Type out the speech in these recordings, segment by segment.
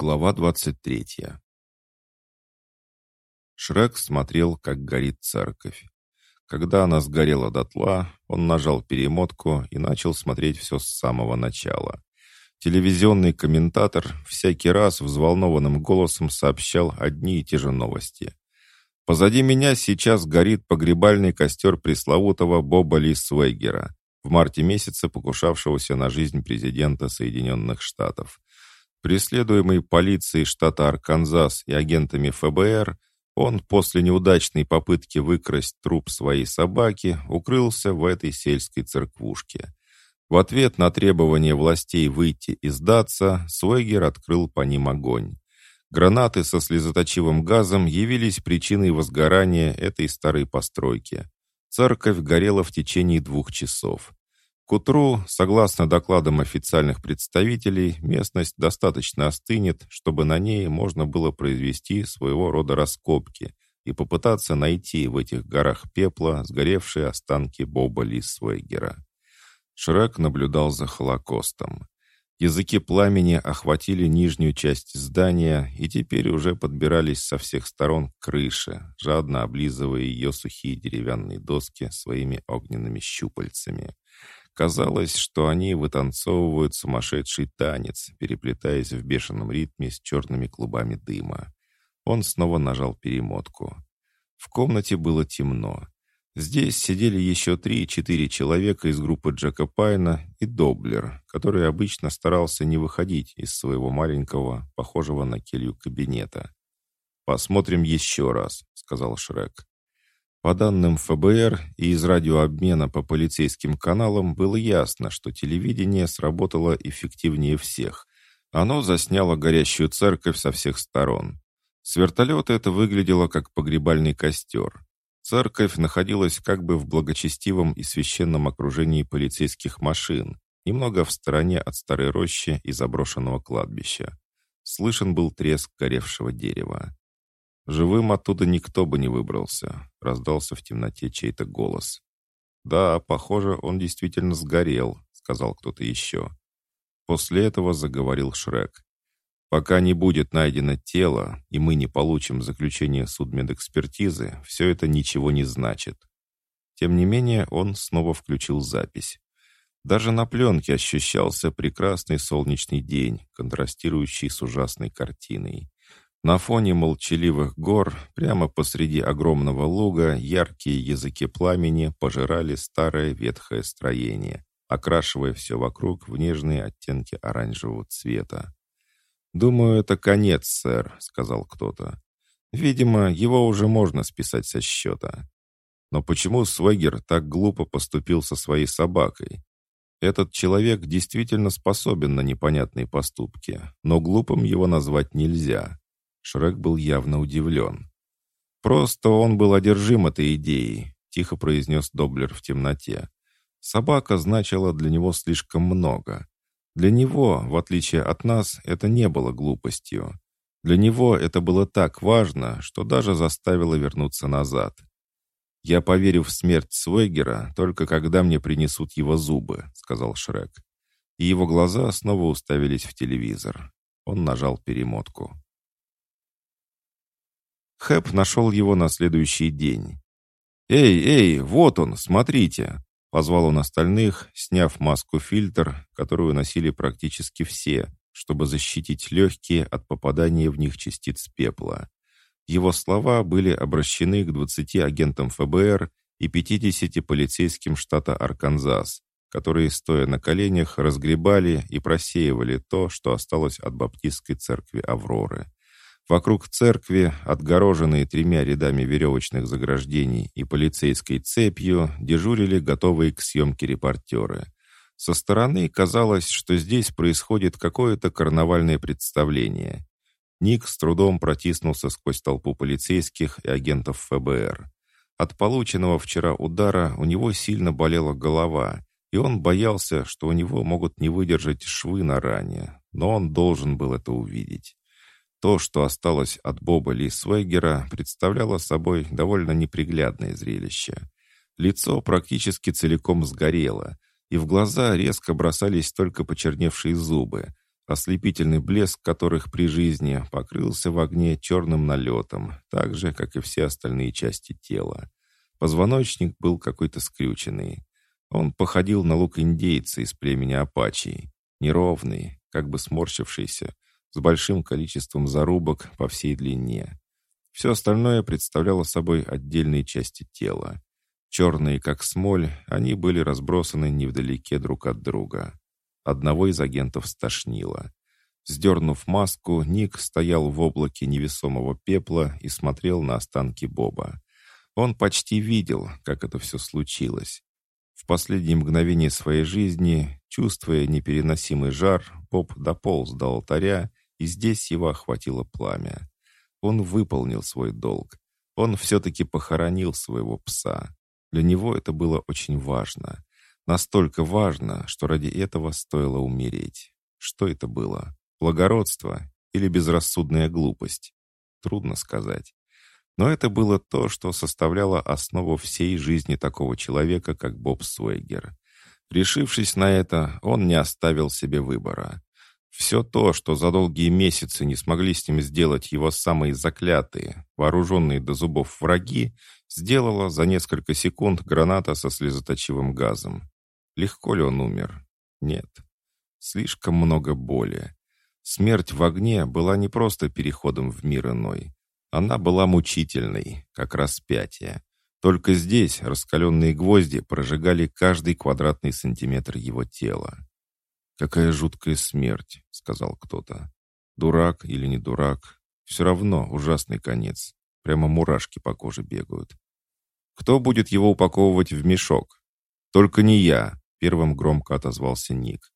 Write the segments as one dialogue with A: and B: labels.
A: Глава 23 Шрек смотрел, как горит церковь. Когда она сгорела дотла, он нажал перемотку и начал смотреть все с самого начала. Телевизионный комментатор всякий раз взволнованным голосом сообщал одни и те же новости. Позади меня сейчас горит погребальный костер пресловутого Боба Ли Свегера, в марте месяце покушавшегося на жизнь президента Соединенных Штатов. Преследуемый полицией штата Арканзас и агентами ФБР, он после неудачной попытки выкрасть труп своей собаки укрылся в этой сельской церквушке. В ответ на требование властей выйти и сдаться, Свегер открыл по ним огонь. Гранаты со слезоточивым газом явились причиной возгорания этой старой постройки. Церковь горела в течение двух часов. К утру, согласно докладам официальных представителей, местность достаточно остынет, чтобы на ней можно было произвести своего рода раскопки и попытаться найти в этих горах пепла сгоревшие останки Боба Лисвейгера. Шрек наблюдал за Холокостом. Языки пламени охватили нижнюю часть здания и теперь уже подбирались со всех сторон к крыше, жадно облизывая ее сухие деревянные доски своими огненными щупальцами. Казалось, что они вытанцовывают сумасшедший танец, переплетаясь в бешеном ритме с черными клубами дыма. Он снова нажал перемотку. В комнате было темно. Здесь сидели еще три-четыре человека из группы Джека Пайна и Доблер, который обычно старался не выходить из своего маленького, похожего на келью кабинета. «Посмотрим еще раз», — сказал Шрек. По данным ФБР и из радиообмена по полицейским каналам было ясно, что телевидение сработало эффективнее всех. Оно засняло горящую церковь со всех сторон. С вертолета это выглядело как погребальный костер. Церковь находилась как бы в благочестивом и священном окружении полицейских машин, немного в стороне от старой рощи и заброшенного кладбища. Слышен был треск горевшего дерева. «Живым оттуда никто бы не выбрался», — раздался в темноте чей-то голос. «Да, похоже, он действительно сгорел», — сказал кто-то еще. После этого заговорил Шрек. Пока не будет найдено тело, и мы не получим заключение судмедэкспертизы, все это ничего не значит. Тем не менее, он снова включил запись. Даже на пленке ощущался прекрасный солнечный день, контрастирующий с ужасной картиной. На фоне молчаливых гор, прямо посреди огромного луга, яркие языки пламени пожирали старое ветхое строение, окрашивая все вокруг в нежные оттенки оранжевого цвета. «Думаю, это конец, сэр», — сказал кто-то. «Видимо, его уже можно списать со счета». Но почему Свегер так глупо поступил со своей собакой? Этот человек действительно способен на непонятные поступки, но глупым его назвать нельзя. Шрек был явно удивлен. «Просто он был одержим этой идеей», — тихо произнес Доблер в темноте. «Собака значила для него слишком много. Для него, в отличие от нас, это не было глупостью. Для него это было так важно, что даже заставило вернуться назад. «Я поверю в смерть Свегера только когда мне принесут его зубы», — сказал Шрек. И его глаза снова уставились в телевизор. Он нажал перемотку. Хэп нашел его на следующий день. «Эй, эй, вот он, смотрите!» Позвал он остальных, сняв маску-фильтр, которую носили практически все, чтобы защитить легкие от попадания в них частиц пепла. Его слова были обращены к 20 агентам ФБР и 50 полицейским штата Арканзас, которые, стоя на коленях, разгребали и просеивали то, что осталось от баптистской церкви Авроры. Вокруг церкви, отгороженные тремя рядами веревочных заграждений и полицейской цепью, дежурили готовые к съемке репортеры. Со стороны казалось, что здесь происходит какое-то карнавальное представление. Ник с трудом протиснулся сквозь толпу полицейских и агентов ФБР. От полученного вчера удара у него сильно болела голова, и он боялся, что у него могут не выдержать швы на ране, но он должен был это увидеть. То, что осталось от Боба Ли Свегера, представляло собой довольно неприглядное зрелище. Лицо практически целиком сгорело, и в глаза резко бросались только почерневшие зубы, ослепительный блеск которых при жизни покрылся в огне черным налетом, так же, как и все остальные части тела. Позвоночник был какой-то скрюченный. Он походил на лук индейца из племени апачей, неровный, как бы сморщившийся, с большим количеством зарубок по всей длине. Все остальное представляло собой отдельные части тела. Черные, как смоль, они были разбросаны невдалеке друг от друга. Одного из агентов стошнило. Сдернув маску, Ник стоял в облаке невесомого пепла и смотрел на останки Боба. Он почти видел, как это все случилось. В последние мгновения своей жизни, чувствуя непереносимый жар, Боб дополз до алтаря, и здесь его охватило пламя. Он выполнил свой долг. Он все-таки похоронил своего пса. Для него это было очень важно. Настолько важно, что ради этого стоило умереть. Что это было? Благородство или безрассудная глупость? Трудно сказать. Но это было то, что составляло основу всей жизни такого человека, как Боб Суэгер. Решившись на это, он не оставил себе выбора. Все то, что за долгие месяцы не смогли с ним сделать его самые заклятые, вооруженные до зубов враги, сделала за несколько секунд граната со слезоточивым газом. Легко ли он умер? Нет. Слишком много боли. Смерть в огне была не просто переходом в мир иной. Она была мучительной, как распятие. Только здесь раскаленные гвозди прожигали каждый квадратный сантиметр его тела. «Какая жуткая смерть», — сказал кто-то. «Дурак или не дурак, все равно ужасный конец. Прямо мурашки по коже бегают. Кто будет его упаковывать в мешок? Только не я, первым громко отозвался Ник.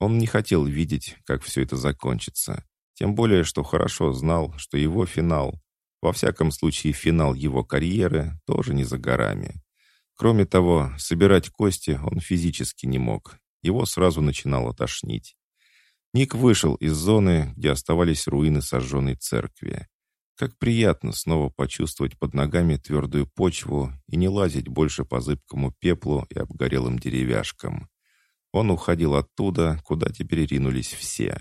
A: Он не хотел видеть, как все это закончится. Тем более, что хорошо знал, что его финал, во всяком случае финал его карьеры, тоже не за горами. Кроме того, собирать кости он физически не мог, его сразу начинало тошнить. Ник вышел из зоны, где оставались руины сожженной церкви. Как приятно снова почувствовать под ногами твердую почву и не лазить больше по зыбкому пеплу и обгорелым деревяшкам. Он уходил оттуда, куда теперь ринулись все.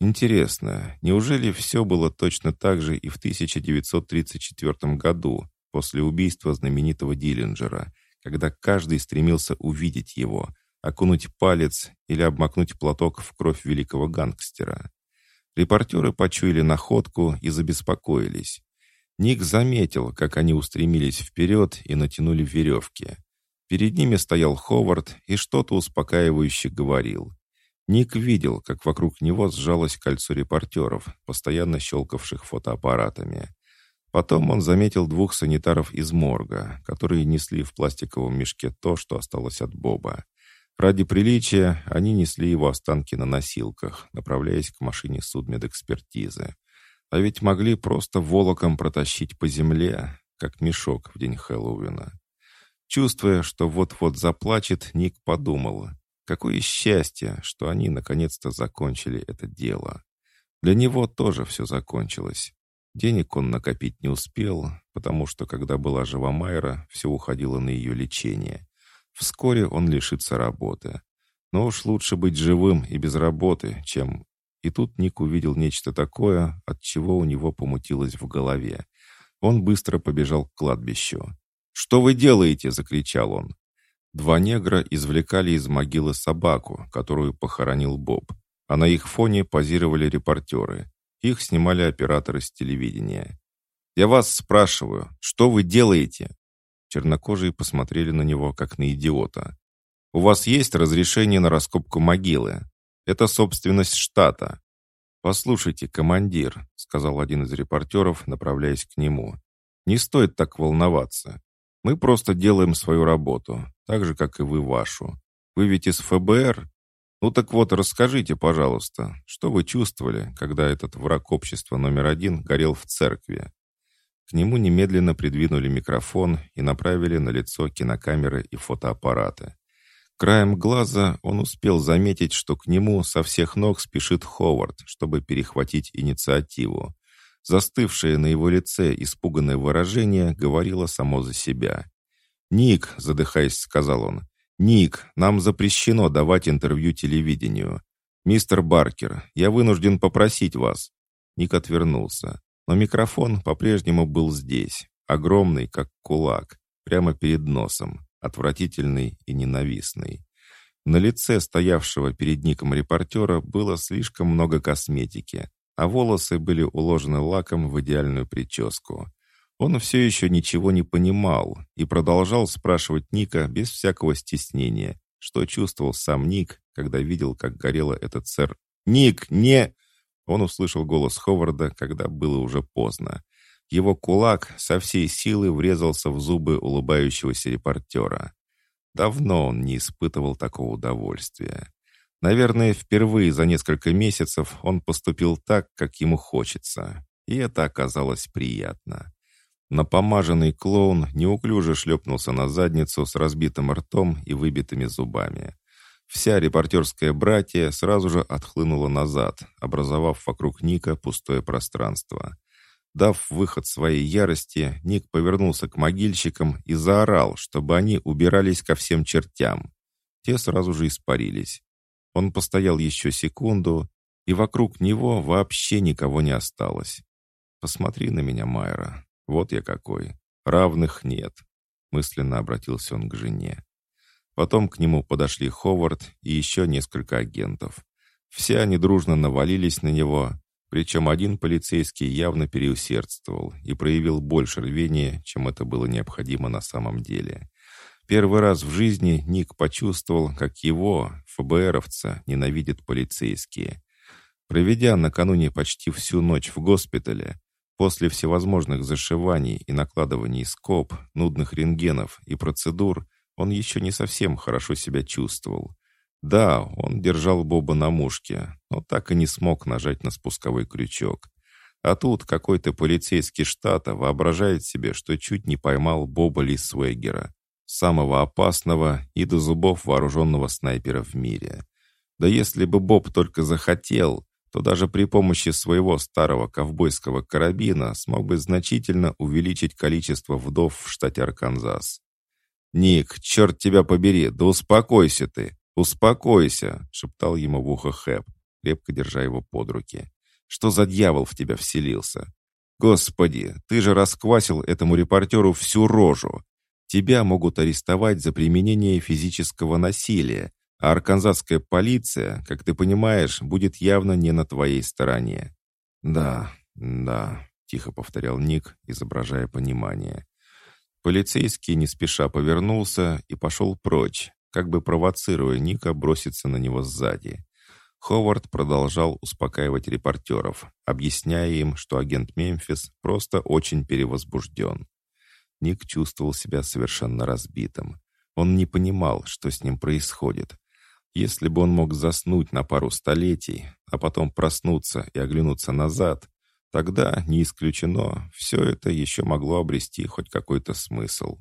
A: Интересно, неужели все было точно так же и в 1934 году, после убийства знаменитого Диллинджера, когда каждый стремился увидеть его, окунуть палец или обмакнуть платок в кровь великого гангстера. Репортеры почуяли находку и забеспокоились. Ник заметил, как они устремились вперед и натянули веревки. Перед ними стоял Ховард и что-то успокаивающе говорил. Ник видел, как вокруг него сжалось кольцо репортеров, постоянно щелкавших фотоаппаратами. Потом он заметил двух санитаров из морга, которые несли в пластиковом мешке то, что осталось от Боба. Ради приличия они несли его останки на носилках, направляясь к машине судмедэкспертизы. А ведь могли просто волоком протащить по земле, как мешок в день Хэллоуина. Чувствуя, что вот-вот заплачет, Ник подумал, какое счастье, что они наконец-то закончили это дело. Для него тоже все закончилось. Денег он накопить не успел, потому что, когда была жива Майра, все уходило на ее лечение. Вскоре он лишится работы. Но уж лучше быть живым и без работы, чем... И тут Ник увидел нечто такое, от чего у него помутилось в голове. Он быстро побежал к кладбищу. «Что вы делаете?» — закричал он. Два негра извлекали из могилы собаку, которую похоронил Боб, а на их фоне позировали репортеры. Их снимали операторы с телевидения. «Я вас спрашиваю, что вы делаете?» Чернокожие посмотрели на него, как на идиота. «У вас есть разрешение на раскопку могилы? Это собственность штата». «Послушайте, командир», — сказал один из репортеров, направляясь к нему. «Не стоит так волноваться. Мы просто делаем свою работу, так же, как и вы вашу. Вы ведь из ФБР? Ну так вот, расскажите, пожалуйста, что вы чувствовали, когда этот враг общества номер один горел в церкви? К нему немедленно придвинули микрофон и направили на лицо кинокамеры и фотоаппараты. Краем глаза он успел заметить, что к нему со всех ног спешит Ховард, чтобы перехватить инициативу. Застывшее на его лице испуганное выражение говорило само за себя. «Ник», — задыхаясь, сказал он, — «Ник, нам запрещено давать интервью телевидению. «Мистер Баркер, я вынужден попросить вас». Ник отвернулся, но микрофон по-прежнему был здесь, огромный, как кулак, прямо перед носом, отвратительный и ненавистный. На лице стоявшего перед Ником репортера было слишком много косметики, а волосы были уложены лаком в идеальную прическу. Он все еще ничего не понимал и продолжал спрашивать Ника без всякого стеснения, что чувствовал сам Ник, когда видел, как горело этот сэр. «Ник, не...» Он услышал голос Ховарда, когда было уже поздно. Его кулак со всей силы врезался в зубы улыбающегося репортера. Давно он не испытывал такого удовольствия. Наверное, впервые за несколько месяцев он поступил так, как ему хочется. И это оказалось приятно. Напомаженный клоун неуклюже шлепнулся на задницу с разбитым ртом и выбитыми зубами. Вся репортерская братья сразу же отхлынула назад, образовав вокруг Ника пустое пространство. Дав выход своей ярости, Ник повернулся к могильщикам и заорал, чтобы они убирались ко всем чертям. Те сразу же испарились. Он постоял еще секунду, и вокруг него вообще никого не осталось. «Посмотри на меня, Майра. Вот я какой. Равных нет», — мысленно обратился он к жене. Потом к нему подошли Ховард и еще несколько агентов. Все они дружно навалились на него, причем один полицейский явно переусердствовал и проявил больше рвения, чем это было необходимо на самом деле. Первый раз в жизни Ник почувствовал, как его, ФБРовца, ненавидят полицейские. Проведя накануне почти всю ночь в госпитале, после всевозможных зашиваний и накладываний скоб, нудных рентгенов и процедур, он еще не совсем хорошо себя чувствовал. Да, он держал Боба на мушке, но так и не смог нажать на спусковой крючок. А тут какой-то полицейский штата воображает себе, что чуть не поймал Боба Лисвегера самого опасного и до зубов вооруженного снайпера в мире. Да если бы Боб только захотел, то даже при помощи своего старого ковбойского карабина смог бы значительно увеличить количество вдов в штате Арканзас. «Ник, черт тебя побери, да успокойся ты, успокойся!» — шептал ему в ухо Хэп, крепко держа его под руки. «Что за дьявол в тебя вселился? Господи, ты же расквасил этому репортеру всю рожу, Тебя могут арестовать за применение физического насилия, а арканзасская полиция, как ты понимаешь, будет явно не на твоей стороне». «Да, да», — тихо повторял Ник, изображая понимание. Полицейский не спеша повернулся и пошел прочь, как бы провоцируя Ника броситься на него сзади. Ховард продолжал успокаивать репортеров, объясняя им, что агент Мемфис просто очень перевозбужден. Ник чувствовал себя совершенно разбитым. Он не понимал, что с ним происходит. Если бы он мог заснуть на пару столетий, а потом проснуться и оглянуться назад, тогда, не исключено, все это еще могло обрести хоть какой-то смысл.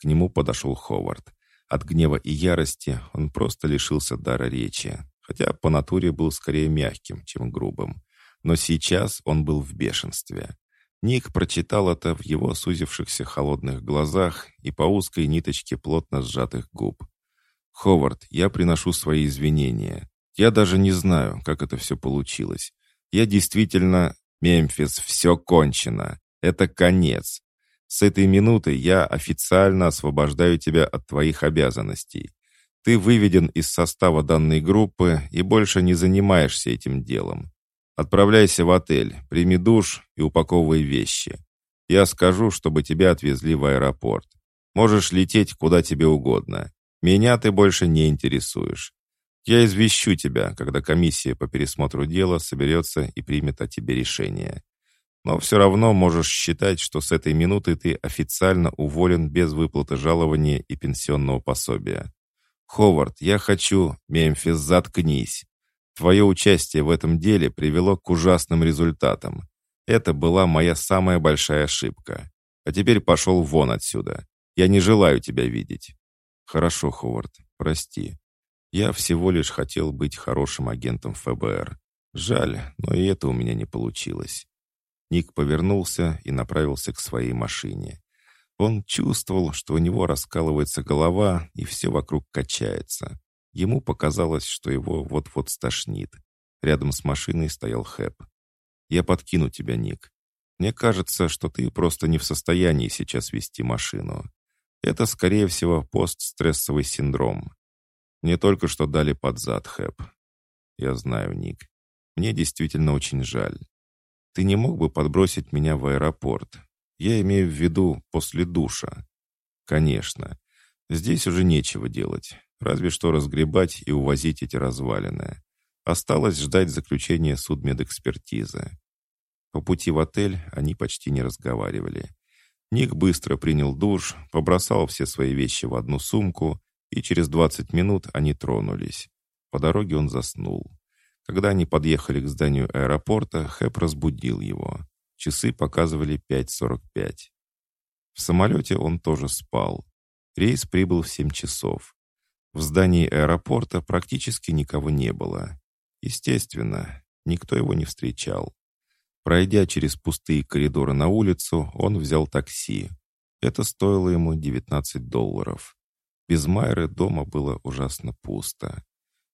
A: К нему подошел Ховард. От гнева и ярости он просто лишился дара речи, хотя по натуре был скорее мягким, чем грубым. Но сейчас он был в бешенстве. Ник прочитал это в его сузившихся холодных глазах и по узкой ниточке плотно сжатых губ. «Ховард, я приношу свои извинения. Я даже не знаю, как это все получилось. Я действительно... Мемфис, все кончено. Это конец. С этой минуты я официально освобождаю тебя от твоих обязанностей. Ты выведен из состава данной группы и больше не занимаешься этим делом. Отправляйся в отель, прими душ и упаковывай вещи. Я скажу, чтобы тебя отвезли в аэропорт. Можешь лететь куда тебе угодно. Меня ты больше не интересуешь. Я извещу тебя, когда комиссия по пересмотру дела соберется и примет о тебе решение. Но все равно можешь считать, что с этой минуты ты официально уволен без выплаты жалования и пенсионного пособия. Ховард, я хочу... Мемфис, заткнись. Твое участие в этом деле привело к ужасным результатам. Это была моя самая большая ошибка. А теперь пошел вон отсюда. Я не желаю тебя видеть». «Хорошо, Ховард, прости. Я всего лишь хотел быть хорошим агентом ФБР. Жаль, но и это у меня не получилось». Ник повернулся и направился к своей машине. Он чувствовал, что у него раскалывается голова и все вокруг качается. Ему показалось, что его вот-вот стошнит. Рядом с машиной стоял Хэп. «Я подкину тебя, Ник. Мне кажется, что ты просто не в состоянии сейчас вести машину. Это, скорее всего, постстрессовый синдром. Мне только что дали под зад, Хэп. Я знаю, Ник. Мне действительно очень жаль. Ты не мог бы подбросить меня в аэропорт? Я имею в виду после душа. Конечно. Здесь уже нечего делать. Разве что разгребать и увозить эти развалины. Осталось ждать заключения судмедэкспертизы. По пути в отель они почти не разговаривали. Ник быстро принял душ, побросал все свои вещи в одну сумку, и через 20 минут они тронулись. По дороге он заснул. Когда они подъехали к зданию аэропорта, Хэп разбудил его. Часы показывали 5.45. В самолете он тоже спал. Рейс прибыл в 7 часов. В здании аэропорта практически никого не было. Естественно, никто его не встречал. Пройдя через пустые коридоры на улицу, он взял такси. Это стоило ему 19 долларов. Без Майры дома было ужасно пусто.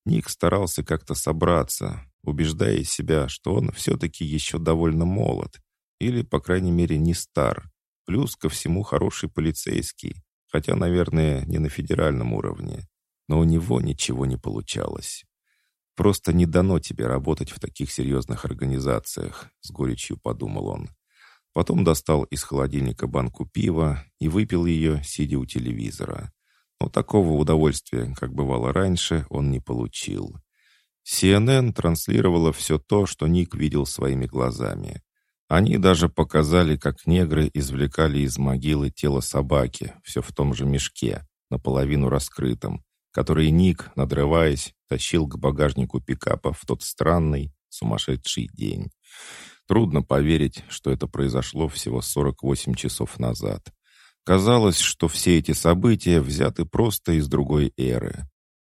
A: Ник старался как-то собраться, убеждая себя, что он все-таки еще довольно молод, или, по крайней мере, не стар. Плюс ко всему хороший полицейский, хотя, наверное, не на федеральном уровне. Но у него ничего не получалось. «Просто не дано тебе работать в таких серьезных организациях», — с горечью подумал он. Потом достал из холодильника банку пива и выпил ее, сидя у телевизора. Но такого удовольствия, как бывало раньше, он не получил. CNN транслировала все то, что Ник видел своими глазами. Они даже показали, как негры извлекали из могилы тело собаки, все в том же мешке, наполовину раскрытом, который Ник, надрываясь, тащил к багажнику пикапа в тот странный, сумасшедший день. Трудно поверить, что это произошло всего 48 часов назад. Казалось, что все эти события взяты просто из другой эры.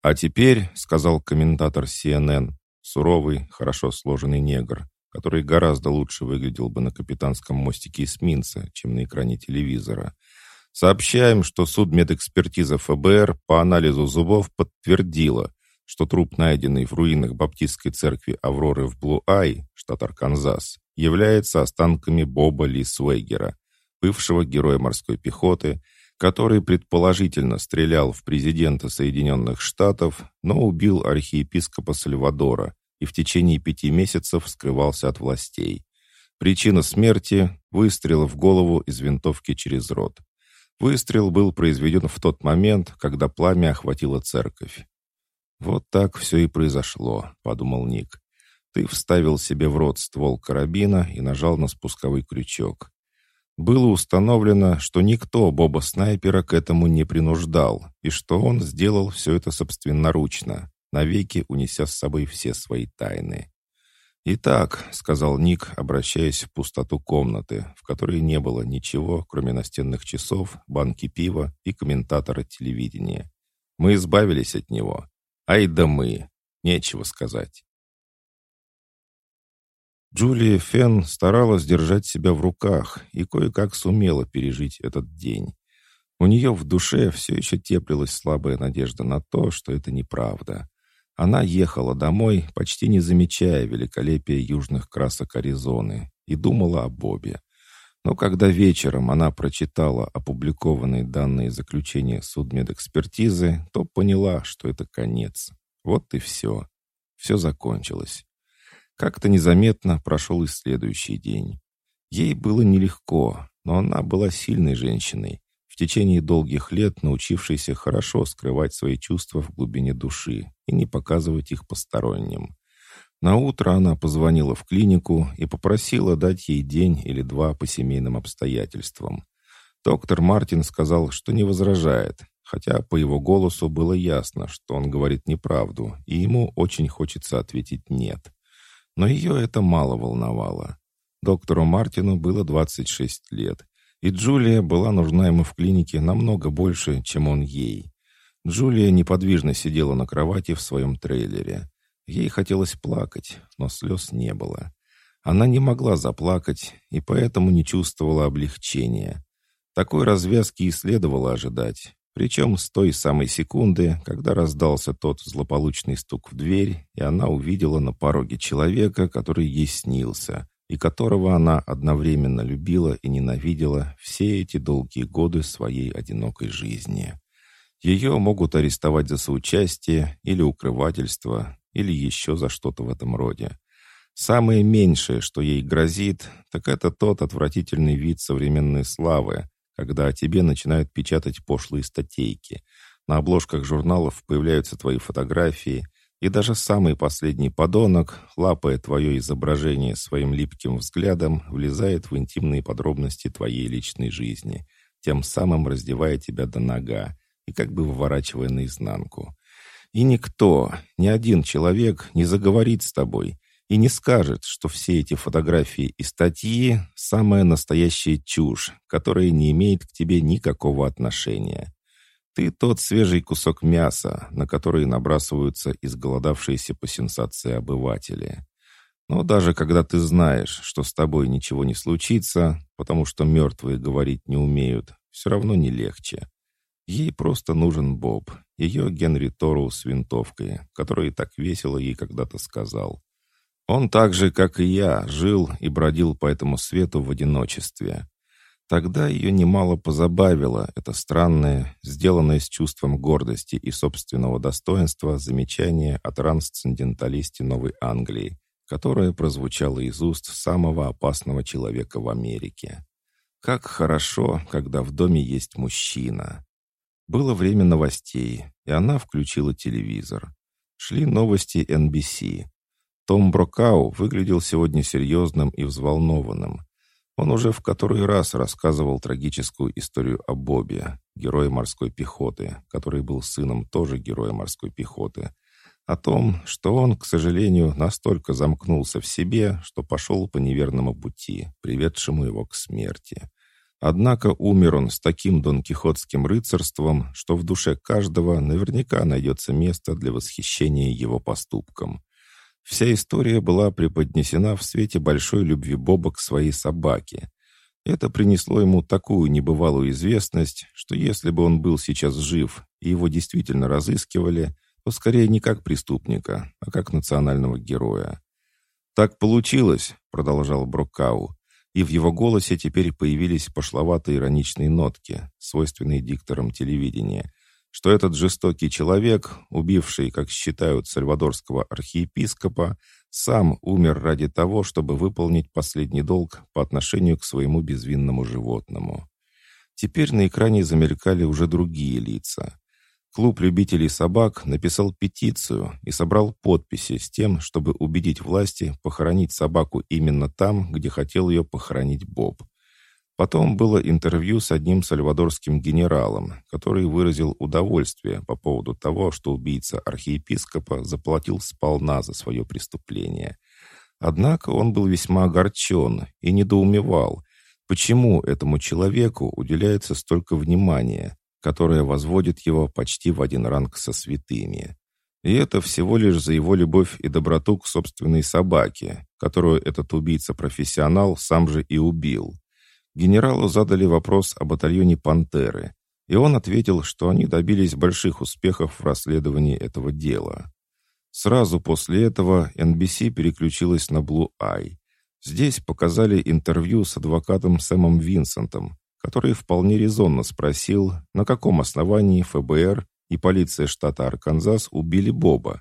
A: «А теперь», — сказал комментатор CNN, суровый, хорошо сложенный негр, который гораздо лучше выглядел бы на капитанском мостике эсминца, чем на экране телевизора, сообщаем, что судмедэкспертиза ФБР по анализу зубов подтвердила, что труп, найденный в руинах баптистской церкви Авроры в Блу-Ай, штат Арканзас, является останками Боба Ли Свейгера, бывшего героя морской пехоты, который предположительно стрелял в президента Соединенных Штатов, но убил архиепископа Сальвадора и в течение пяти месяцев скрывался от властей. Причина смерти – выстрел в голову из винтовки через рот. Выстрел был произведен в тот момент, когда пламя охватило церковь. «Вот так все и произошло», — подумал Ник. «Ты вставил себе в рот ствол карабина и нажал на спусковой крючок. Было установлено, что никто Боба Снайпера к этому не принуждал, и что он сделал все это собственноручно, навеки унеся с собой все свои тайны. «Итак», — сказал Ник, обращаясь в пустоту комнаты, в которой не было ничего, кроме настенных часов, банки пива и комментатора телевидения. «Мы избавились от него. Ай да мы! Нечего сказать». Джулия Фен старалась держать себя в руках и кое-как сумела пережить этот день. У нее в душе все еще теплилась слабая надежда на то, что это неправда. Она ехала домой, почти не замечая великолепия южных красок Аризоны, и думала о Бобе. Но когда вечером она прочитала опубликованные данные заключения судмедэкспертизы, то поняла, что это конец. Вот и все. Все закончилось. Как-то незаметно прошел и следующий день. Ей было нелегко, но она была сильной женщиной, в течение долгих лет научившейся хорошо скрывать свои чувства в глубине души и не показывать их посторонним. На утро она позвонила в клинику и попросила дать ей день или два по семейным обстоятельствам. Доктор Мартин сказал, что не возражает, хотя по его голосу было ясно, что он говорит неправду, и ему очень хочется ответить «нет». Но ее это мало волновало. Доктору Мартину было 26 лет, и Джулия была нужна ему в клинике намного больше, чем он ей. Джулия неподвижно сидела на кровати в своем трейлере. Ей хотелось плакать, но слез не было. Она не могла заплакать и поэтому не чувствовала облегчения. Такой развязки и следовало ожидать. Причем с той самой секунды, когда раздался тот злополучный стук в дверь, и она увидела на пороге человека, который ей снился, и которого она одновременно любила и ненавидела все эти долгие годы своей одинокой жизни. Ее могут арестовать за соучастие или укрывательство, или еще за что-то в этом роде. Самое меньшее, что ей грозит, так это тот отвратительный вид современной славы, когда о тебе начинают печатать пошлые статейки. На обложках журналов появляются твои фотографии, и даже самый последний подонок, лапая твое изображение своим липким взглядом, влезает в интимные подробности твоей личной жизни, тем самым раздевая тебя до нога и как бы выворачивая наизнанку. И никто, ни один человек не заговорит с тобой и не скажет, что все эти фотографии и статьи — самая настоящая чушь, которая не имеет к тебе никакого отношения. Ты тот свежий кусок мяса, на который набрасываются изголодавшиеся по сенсации обыватели. Но даже когда ты знаешь, что с тобой ничего не случится, потому что мертвые говорить не умеют, все равно не легче. Ей просто нужен Боб, ее Генри Тору с винтовкой, который так весело ей когда-то сказал. Он так же, как и я, жил и бродил по этому свету в одиночестве. Тогда ее немало позабавило это странное, сделанное с чувством гордости и собственного достоинства замечание о трансценденталисте Новой Англии, которое прозвучало из уст самого опасного человека в Америке. Как хорошо, когда в доме есть мужчина. Было время новостей, и она включила телевизор. Шли новости NBC. Том Брокау выглядел сегодня серьезным и взволнованным. Он уже в который раз рассказывал трагическую историю о Бобе, герое морской пехоты, который был сыном тоже героя морской пехоты, о том, что он, к сожалению, настолько замкнулся в себе, что пошел по неверному пути, приведшему его к смерти. Однако умер он с таким донкихотским рыцарством, что в душе каждого наверняка найдется место для восхищения его поступком. Вся история была преподнесена в свете большой любви Боба к своей собаке. Это принесло ему такую небывалую известность, что если бы он был сейчас жив и его действительно разыскивали, то скорее не как преступника, а как национального героя. «Так получилось», — продолжал Брокау, и в его голосе теперь появились пошловатые ироничные нотки, свойственные дикторам телевидения, что этот жестокий человек, убивший, как считают, сальвадорского архиепископа, сам умер ради того, чтобы выполнить последний долг по отношению к своему безвинному животному. Теперь на экране замелькали уже другие лица. Клуб любителей собак написал петицию и собрал подписи с тем, чтобы убедить власти похоронить собаку именно там, где хотел ее похоронить Боб. Потом было интервью с одним сальвадорским генералом, который выразил удовольствие по поводу того, что убийца архиепископа заплатил сполна за свое преступление. Однако он был весьма огорчен и недоумевал, почему этому человеку уделяется столько внимания, которое возводит его почти в один ранг со святыми. И это всего лишь за его любовь и доброту к собственной собаке, которую этот убийца-профессионал сам же и убил. Генералу задали вопрос о батальоне «Пантеры», и он ответил, что они добились больших успехов в расследовании этого дела. Сразу после этого NBC переключилась на Blue Eye. Здесь показали интервью с адвокатом Сэмом Винсентом, который вполне резонно спросил, на каком основании ФБР и полиция штата Арканзас убили Боба,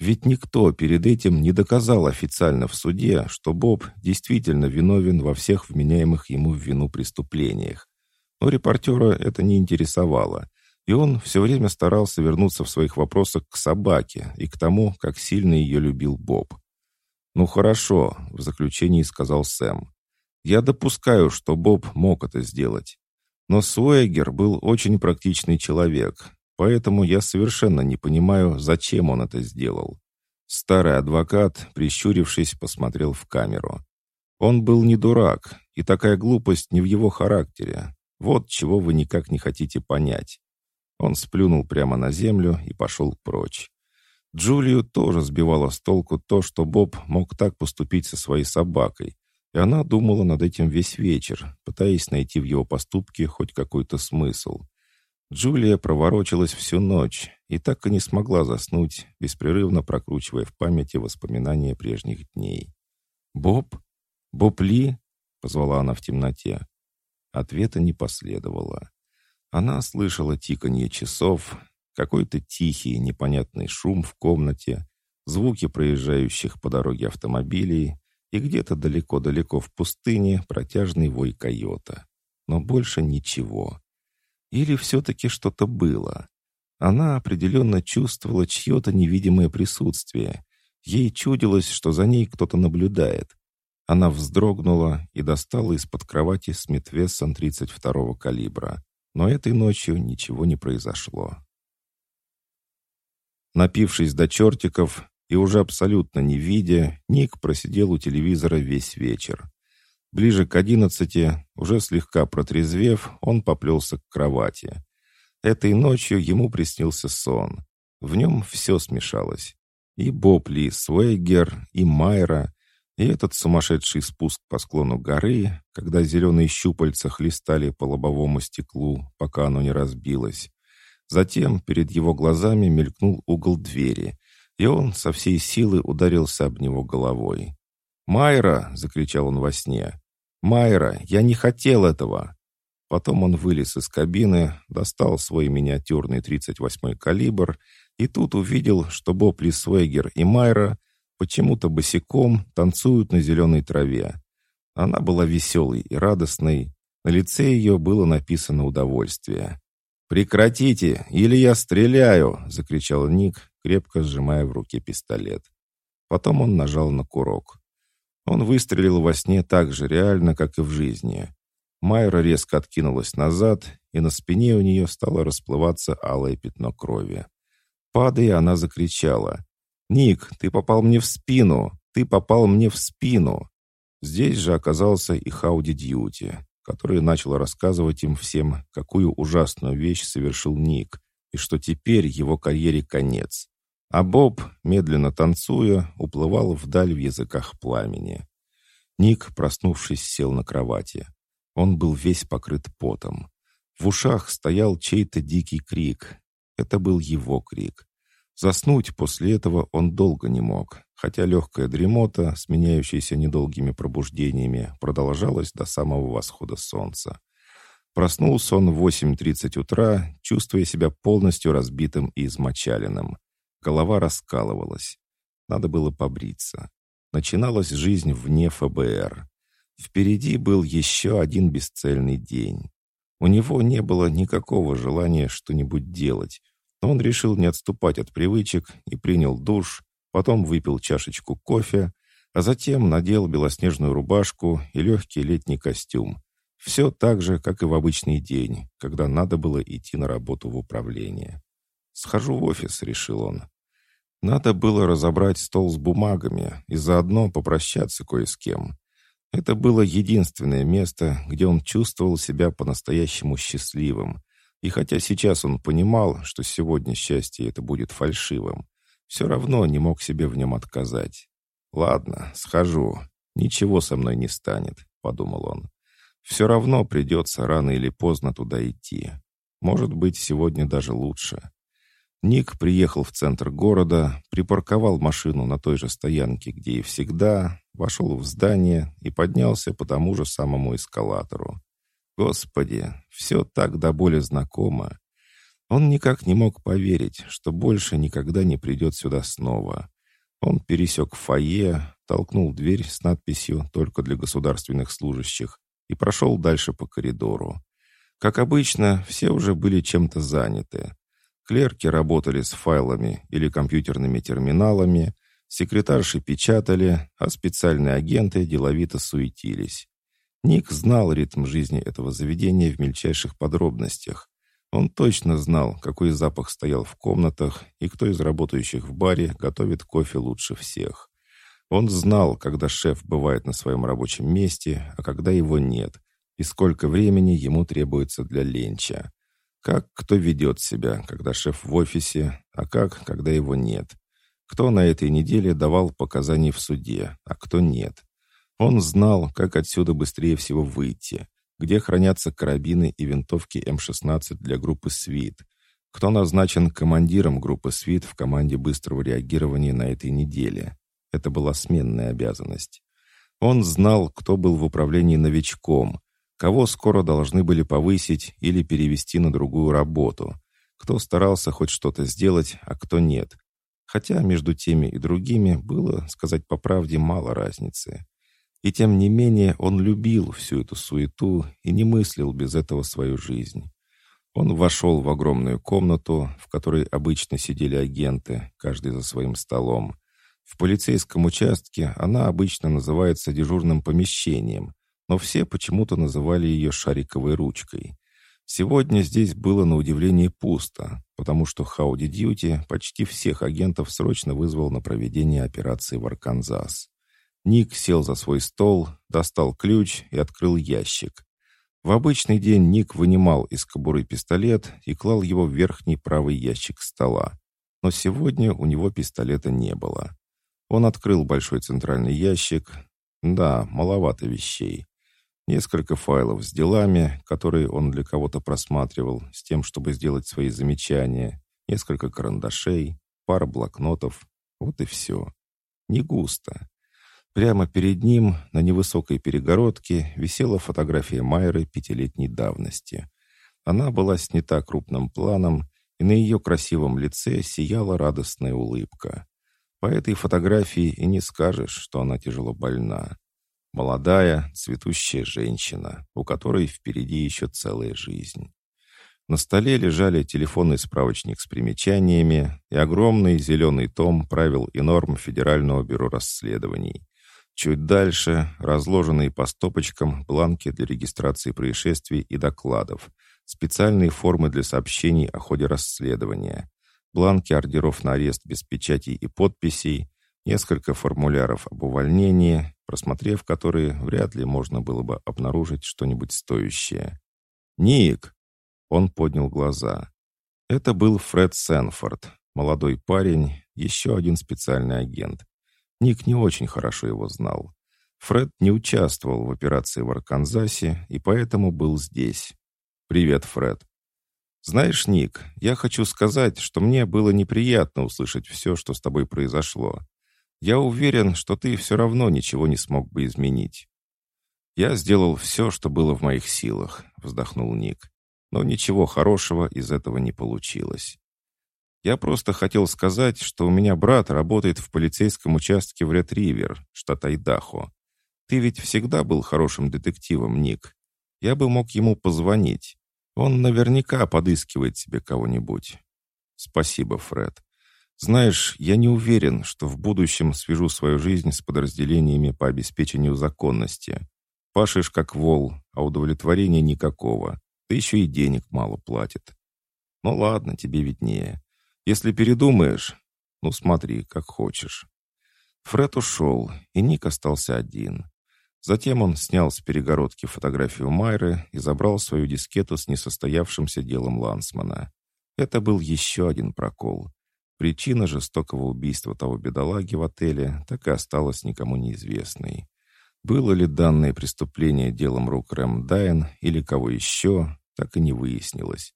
A: ведь никто перед этим не доказал официально в суде, что Боб действительно виновен во всех вменяемых ему в вину преступлениях. Но репортера это не интересовало, и он все время старался вернуться в своих вопросах к собаке и к тому, как сильно ее любил Боб. «Ну хорошо», — в заключении сказал Сэм. «Я допускаю, что Боб мог это сделать. Но Суэгер был очень практичный человек, Поэтому я совершенно не понимаю, зачем он это сделал. Старый адвокат, прищурившись, посмотрел в камеру. Он был не дурак, и такая глупость не в его характере. Вот чего вы никак не хотите понять. Он сплюнул прямо на землю и пошел прочь. Джулию тоже сбивало с толку то, что Боб мог так поступить со своей собакой, и она думала над этим весь вечер, пытаясь найти в его поступке хоть какой-то смысл. Джулия проворочилась всю ночь и так и не смогла заснуть, беспрерывно прокручивая в памяти воспоминания прежних дней. «Боб? Боб Ли?» — позвала она в темноте. Ответа не последовало. Она слышала тиканье часов, какой-то тихий непонятный шум в комнате, звуки проезжающих по дороге автомобилей и где-то далеко-далеко в пустыне протяжный вой койота. Но больше ничего. Или все-таки что-то было. Она определенно чувствовала чье-то невидимое присутствие. Ей чудилось, что за ней кто-то наблюдает. Она вздрогнула и достала из-под кровати Смит Вессон 32-го калибра. Но этой ночью ничего не произошло. Напившись до чертиков и уже абсолютно не видя, Ник просидел у телевизора весь вечер. Ближе к одиннадцати, уже слегка протрезвев, он поплелся к кровати. Этой ночью ему приснился сон. В нем все смешалось. И Бопли, Свейгер, и Майра, и этот сумасшедший спуск по склону горы, когда зеленые щупальца хлестали по лобовому стеклу, пока оно не разбилось. Затем перед его глазами мелькнул угол двери, и он со всей силы ударился об него головой. «Майра!» — закричал он во сне. «Майра, я не хотел этого!» Потом он вылез из кабины, достал свой миниатюрный 38-й калибр и тут увидел, что Боб Лисвегер и Майра — почему-то босиком танцуют на зеленой траве. Она была веселой и радостной. На лице ее было написано удовольствие. «Прекратите, или я стреляю!» — закричал Ник, крепко сжимая в руке пистолет. Потом он нажал на курок. Он выстрелил во сне так же реально, как и в жизни. Майра резко откинулась назад, и на спине у нее стало расплываться алое пятно крови. Падая, она закричала. «Ник, ты попал мне в спину! Ты попал мне в спину!» Здесь же оказался и Хауди Дьюти, который начал рассказывать им всем, какую ужасную вещь совершил Ник, и что теперь его карьере конец. А Боб, медленно танцуя, уплывал вдаль в языках пламени. Ник, проснувшись, сел на кровати. Он был весь покрыт потом. В ушах стоял чей-то дикий крик. Это был его крик. Заснуть после этого он долго не мог, хотя легкая дремота, сменяющаяся недолгими пробуждениями, продолжалась до самого восхода солнца. Проснулся он в 8.30 утра, чувствуя себя полностью разбитым и измочаленным. Голова раскалывалась. Надо было побриться. Начиналась жизнь вне ФБР. Впереди был еще один бесцельный день. У него не было никакого желания что-нибудь делать, но он решил не отступать от привычек и принял душ, потом выпил чашечку кофе, а затем надел белоснежную рубашку и легкий летний костюм. Все так же, как и в обычный день, когда надо было идти на работу в управление. «Схожу в офис», — решил он. Надо было разобрать стол с бумагами и заодно попрощаться кое с кем. Это было единственное место, где он чувствовал себя по-настоящему счастливым, и хотя сейчас он понимал, что сегодня счастье это будет фальшивым, все равно не мог себе в нем отказать. «Ладно, схожу. Ничего со мной не станет», — подумал он. «Все равно придется рано или поздно туда идти. Может быть, сегодня даже лучше». Ник приехал в центр города, припарковал машину на той же стоянке, где и всегда, вошел в здание и поднялся по тому же самому эскалатору. Господи, все так до боли знакомо. Он никак не мог поверить, что больше никогда не придет сюда снова. Он пересек фойе, толкнул дверь с надписью «Только для государственных служащих» и прошел дальше по коридору. Как обычно, все уже были чем-то заняты. Клерки работали с файлами или компьютерными терминалами, секретарши печатали, а специальные агенты деловито суетились. Ник знал ритм жизни этого заведения в мельчайших подробностях. Он точно знал, какой запах стоял в комнатах и кто из работающих в баре готовит кофе лучше всех. Он знал, когда шеф бывает на своем рабочем месте, а когда его нет, и сколько времени ему требуется для ленча. Как кто ведет себя, когда шеф в офисе, а как, когда его нет. Кто на этой неделе давал показания в суде, а кто нет. Он знал, как отсюда быстрее всего выйти, где хранятся карабины и винтовки М-16 для группы «Свит», кто назначен командиром группы «Свит» в команде быстрого реагирования на этой неделе. Это была сменная обязанность. Он знал, кто был в управлении новичком, кого скоро должны были повысить или перевести на другую работу, кто старался хоть что-то сделать, а кто нет. Хотя между теми и другими было, сказать по правде, мало разницы. И тем не менее он любил всю эту суету и не мыслил без этого свою жизнь. Он вошел в огромную комнату, в которой обычно сидели агенты, каждый за своим столом. В полицейском участке она обычно называется дежурным помещением, но все почему-то называли ее шариковой ручкой. Сегодня здесь было на удивление пусто, потому что Хауди Дьюти почти всех агентов срочно вызвал на проведение операции в Арканзас. Ник сел за свой стол, достал ключ и открыл ящик. В обычный день Ник вынимал из кобуры пистолет и клал его в верхний правый ящик стола. Но сегодня у него пистолета не было. Он открыл большой центральный ящик. Да, маловато вещей. Несколько файлов с делами, которые он для кого-то просматривал, с тем, чтобы сделать свои замечания. Несколько карандашей, пара блокнотов. Вот и все. Не густо. Прямо перед ним, на невысокой перегородке, висела фотография Майры пятилетней давности. Она была снята крупным планом, и на ее красивом лице сияла радостная улыбка. По этой фотографии и не скажешь, что она тяжело больна. Молодая, цветущая женщина, у которой впереди еще целая жизнь. На столе лежали телефонный справочник с примечаниями и огромный зеленый том правил и норм Федерального бюро расследований. Чуть дальше разложенные по стопочкам бланки для регистрации происшествий и докладов, специальные формы для сообщений о ходе расследования, бланки ордеров на арест без печатей и подписей, несколько формуляров об увольнении, просмотрев которые, вряд ли можно было бы обнаружить что-нибудь стоящее. «Ник!» Он поднял глаза. Это был Фред Сенфорд, молодой парень, еще один специальный агент. Ник не очень хорошо его знал. Фред не участвовал в операции в Арканзасе и поэтому был здесь. «Привет, Фред. «Знаешь, Ник, я хочу сказать, что мне было неприятно услышать все, что с тобой произошло. Я уверен, что ты все равно ничего не смог бы изменить». «Я сделал все, что было в моих силах», — вздохнул Ник. «Но ничего хорошего из этого не получилось. Я просто хотел сказать, что у меня брат работает в полицейском участке в Ред-Ривер, штат Айдахо. Ты ведь всегда был хорошим детективом, Ник. Я бы мог ему позвонить. Он наверняка подыскивает себе кого-нибудь. Спасибо, Фред. Знаешь, я не уверен, что в будущем свяжу свою жизнь с подразделениями по обеспечению законности. Пашешь как вол, а удовлетворения никакого. Да еще и денег мало платит. Ну ладно, тебе виднее. Если передумаешь, ну смотри, как хочешь. Фред ушел, и Ник остался один. Затем он снял с перегородки фотографию Майры и забрал свою дискету с несостоявшимся делом Лансмана. Это был еще один прокол. Причина жестокого убийства того бедолаги в отеле так и осталась никому неизвестной. Было ли данное преступление делом рук Рэм Дайн или кого еще, так и не выяснилось.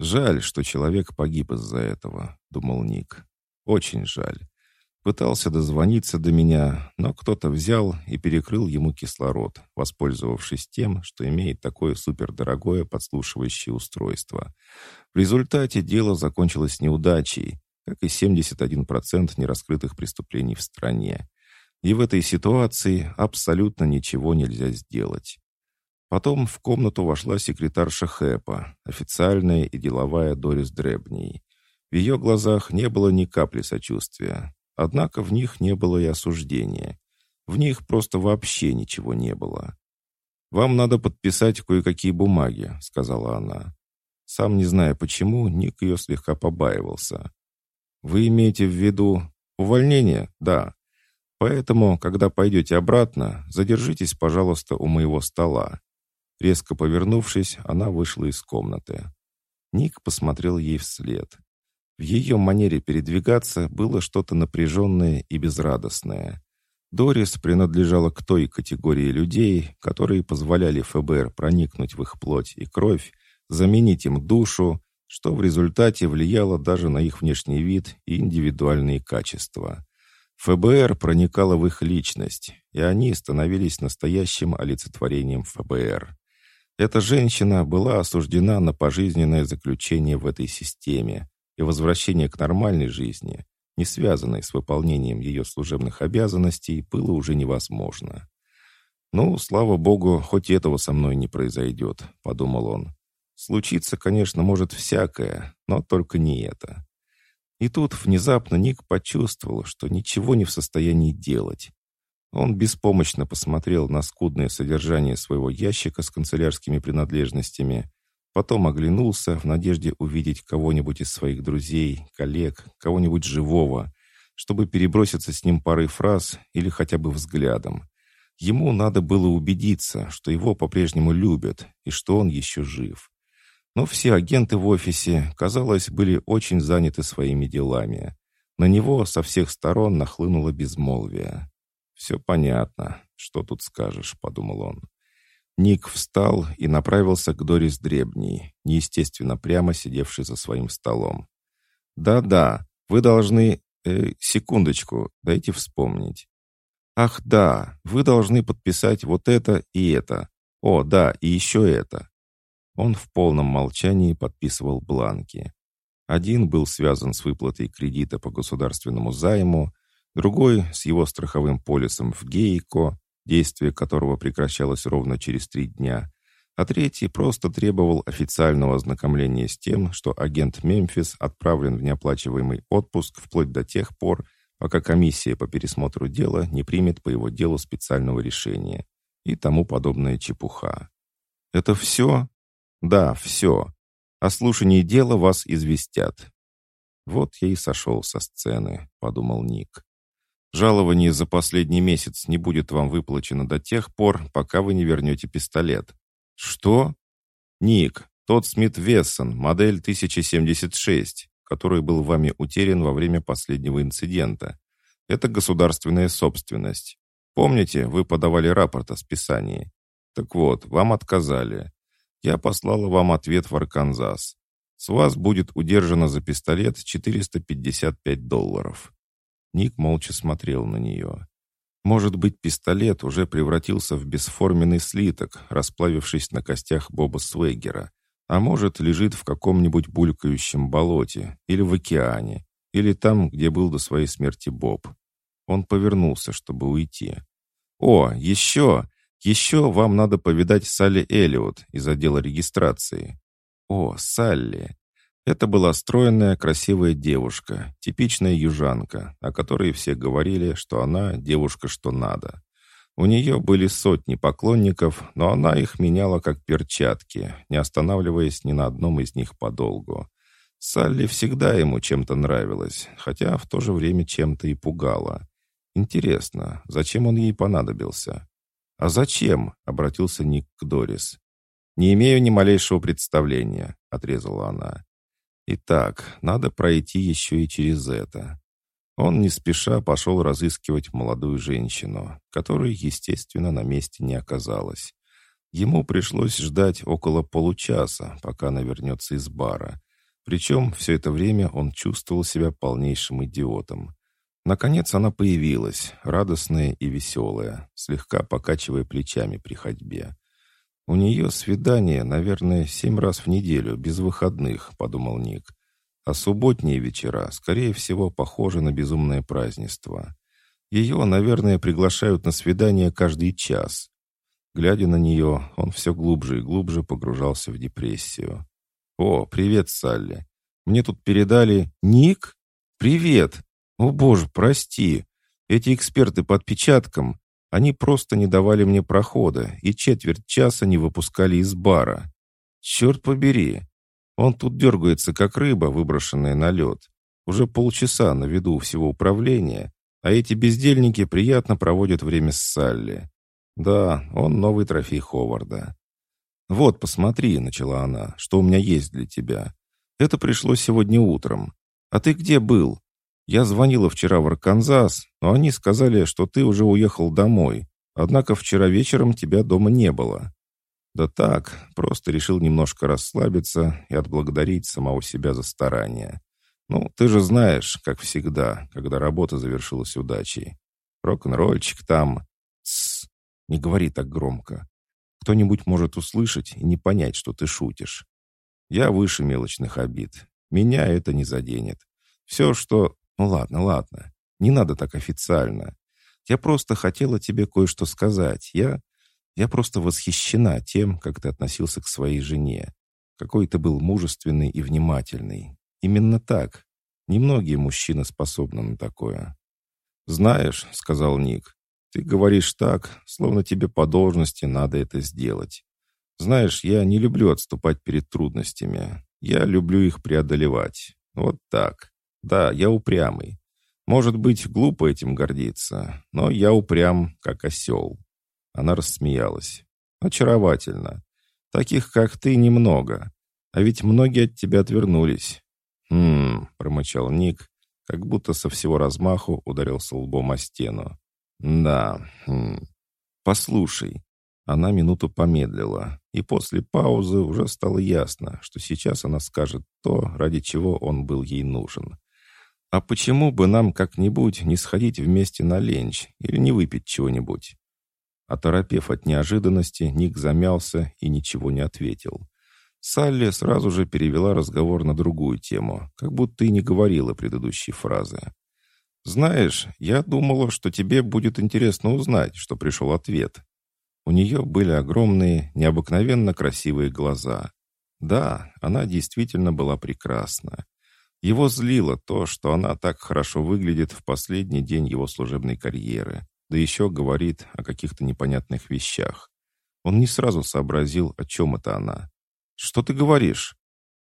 A: «Жаль, что человек погиб из-за этого», — думал Ник. «Очень жаль. Пытался дозвониться до меня, но кто-то взял и перекрыл ему кислород, воспользовавшись тем, что имеет такое супердорогое подслушивающее устройство. В результате дело закончилось неудачей, как и 71% нераскрытых преступлений в стране. И в этой ситуации абсолютно ничего нельзя сделать. Потом в комнату вошла секретарша Хэпа, официальная и деловая Дорис Дребней. В ее глазах не было ни капли сочувствия. Однако в них не было и осуждения. В них просто вообще ничего не было. «Вам надо подписать кое-какие бумаги», — сказала она. Сам не зная почему, Ник ее слегка побаивался. «Вы имеете в виду увольнение?» «Да. Поэтому, когда пойдете обратно, задержитесь, пожалуйста, у моего стола». Резко повернувшись, она вышла из комнаты. Ник посмотрел ей вслед. В ее манере передвигаться было что-то напряженное и безрадостное. Дорис принадлежала к той категории людей, которые позволяли ФБР проникнуть в их плоть и кровь, заменить им душу, что в результате влияло даже на их внешний вид и индивидуальные качества. ФБР проникало в их личность, и они становились настоящим олицетворением ФБР. Эта женщина была осуждена на пожизненное заключение в этой системе, и возвращение к нормальной жизни, не связанной с выполнением ее служебных обязанностей, было уже невозможно. «Ну, слава богу, хоть этого со мной не произойдет», — подумал он. «Случиться, конечно, может всякое, но только не это». И тут внезапно Ник почувствовал, что ничего не в состоянии делать. Он беспомощно посмотрел на скудное содержание своего ящика с канцелярскими принадлежностями, потом оглянулся в надежде увидеть кого-нибудь из своих друзей, коллег, кого-нибудь живого, чтобы переброситься с ним парой фраз или хотя бы взглядом. Ему надо было убедиться, что его по-прежнему любят и что он еще жив. Но все агенты в офисе, казалось, были очень заняты своими делами. На него со всех сторон нахлынуло безмолвие. «Все понятно. Что тут скажешь?» — подумал он. Ник встал и направился к Дорис Дребней, неестественно прямо сидевшей за своим столом. «Да-да, вы должны... Э, секундочку, дайте вспомнить. Ах, да, вы должны подписать вот это и это. О, да, и еще это. Он в полном молчании подписывал бланки. Один был связан с выплатой кредита по государственному займу, другой — с его страховым полисом в Гейко, действие которого прекращалось ровно через три дня, а третий просто требовал официального ознакомления с тем, что агент Мемфис отправлен в неоплачиваемый отпуск вплоть до тех пор, пока комиссия по пересмотру дела не примет по его делу специального решения и тому подобная чепуха. «Это все?» «Да, все. О слушании дела вас известят». «Вот я и сошел со сцены», — подумал Ник. «Жалование за последний месяц не будет вам выплачено до тех пор, пока вы не вернете пистолет». «Что?» «Ник, тот Смит Вессон, модель 1076, который был вами утерян во время последнего инцидента. Это государственная собственность. Помните, вы подавали рапорт о списании? Так вот, вам отказали. Я послала вам ответ в Арканзас. С вас будет удержано за пистолет 455 долларов». Ник молча смотрел на нее. Может быть, пистолет уже превратился в бесформенный слиток, расплавившись на костях Боба Свегера, а может, лежит в каком-нибудь булькающем болоте, или в океане, или там, где был до своей смерти Боб. Он повернулся, чтобы уйти. «О, еще! Еще вам надо повидать Салли Эллиот из отдела регистрации. О, Салли. Это была стройная, красивая девушка, типичная южанка, о которой все говорили, что она девушка, что надо. У нее были сотни поклонников, но она их меняла как перчатки, не останавливаясь ни на одном из них подолгу. Салли всегда ему чем-то нравилась, хотя в то же время чем-то и пугала. Интересно, зачем он ей понадобился? «А зачем?» — обратился Ник к Дорис. «Не имею ни малейшего представления», — отрезала она. «Итак, надо пройти еще и через это». Он не спеша пошел разыскивать молодую женщину, которой, естественно, на месте не оказалось. Ему пришлось ждать около получаса, пока она вернется из бара. Причем все это время он чувствовал себя полнейшим идиотом. Наконец она появилась, радостная и веселая, слегка покачивая плечами при ходьбе. «У нее свидание, наверное, семь раз в неделю, без выходных», — подумал Ник. «А субботние вечера, скорее всего, похожи на безумное празднество. Ее, наверное, приглашают на свидание каждый час». Глядя на нее, он все глубже и глубже погружался в депрессию. «О, привет, Салли. Мне тут передали...» «Ник? Привет!» «О, Боже, прости! Эти эксперты по отпечаткам, они просто не давали мне прохода и четверть часа не выпускали из бара. Черт побери! Он тут дергается, как рыба, выброшенная на лед. Уже полчаса на виду всего управления, а эти бездельники приятно проводят время с Салли. Да, он новый трофей Ховарда. «Вот, посмотри», — начала она, — «что у меня есть для тебя. Это пришло сегодня утром. А ты где был? Я звонила вчера в Арканзас, но они сказали, что ты уже уехал домой. Однако вчера вечером тебя дома не было. Да так, просто решил немножко расслабиться и отблагодарить самого себя за старание. Ну, ты же знаешь, как всегда, когда работа завершилась удачей. Рок-н-ролльчик там. Тссс, не говори так громко. Кто-нибудь может услышать и не понять, что ты шутишь. Я выше мелочных обид. Меня это не заденет. Все, что... Ну ладно, ладно. Не надо так официально. Я просто хотела тебе кое-что сказать. Я... Я просто восхищена тем, как ты относился к своей жене. Какой ты был мужественный и внимательный. Именно так. Немногие мужчины способны на такое. «Знаешь», — сказал Ник, — «ты говоришь так, словно тебе по должности надо это сделать. Знаешь, я не люблю отступать перед трудностями. Я люблю их преодолевать. Вот так. Да, я упрямый. Может быть, глупо этим гордиться, но я упрям, как осел». Она рассмеялась. «Очаровательно. Таких, как ты, немного. А ведь многие от тебя отвернулись». «Хм», — промычал Ник, как будто со всего размаху ударился лбом о стену. «Да, хм. Послушай». Она минуту помедлила, и после паузы уже стало ясно, что сейчас она скажет то, ради чего он был ей нужен. «А почему бы нам как-нибудь не сходить вместе на ленч или не выпить чего-нибудь?» Оторопев от неожиданности, Ник замялся и ничего не ответил. Салли сразу же перевела разговор на другую тему, как будто и не говорила предыдущей фразы. «Знаешь, я думала, что тебе будет интересно узнать, что пришел ответ». У нее были огромные, необыкновенно красивые глаза. Да, она действительно была прекрасна. Его злило то, что она так хорошо выглядит в последний день его служебной карьеры да еще говорит о каких-то непонятных вещах. Он не сразу сообразил, о чем это она. «Что ты говоришь?»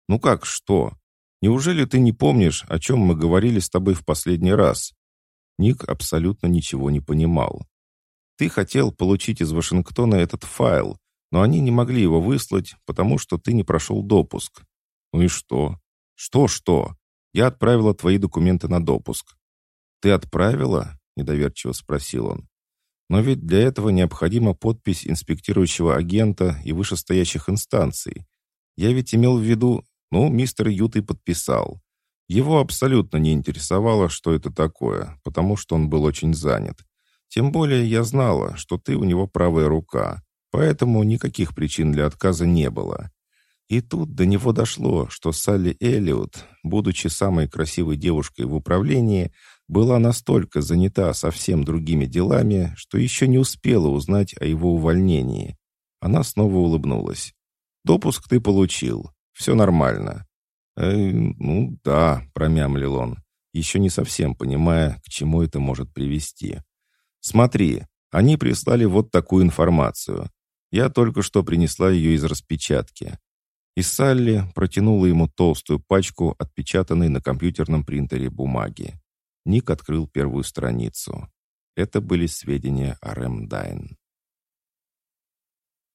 A: «Ну как, что? Неужели ты не помнишь, о чем мы говорили с тобой в последний раз?» Ник абсолютно ничего не понимал. «Ты хотел получить из Вашингтона этот файл, но они не могли его выслать, потому что ты не прошел допуск». «Ну и что?» «Что-что? Я отправила твои документы на допуск». «Ты отправила? — недоверчиво спросил он. «Но ведь для этого необходима подпись инспектирующего агента и вышестоящих инстанций. Я ведь имел в виду, ну, мистер Ютый подписал. Его абсолютно не интересовало, что это такое, потому что он был очень занят. Тем более я знала, что ты у него правая рука, поэтому никаких причин для отказа не было. И тут до него дошло, что Салли Эллиот, будучи самой красивой девушкой в управлении, была настолько занята совсем другими делами, что еще не успела узнать о его увольнении. Она снова улыбнулась. «Допуск ты получил. Все нормально». «Э, «Ну да», — промямлил он, еще не совсем понимая, к чему это может привести. «Смотри, они прислали вот такую информацию. Я только что принесла ее из распечатки». И Салли протянула ему толстую пачку, отпечатанной на компьютерном принтере бумаги. Ник открыл первую страницу. Это были сведения о Рэмдайн.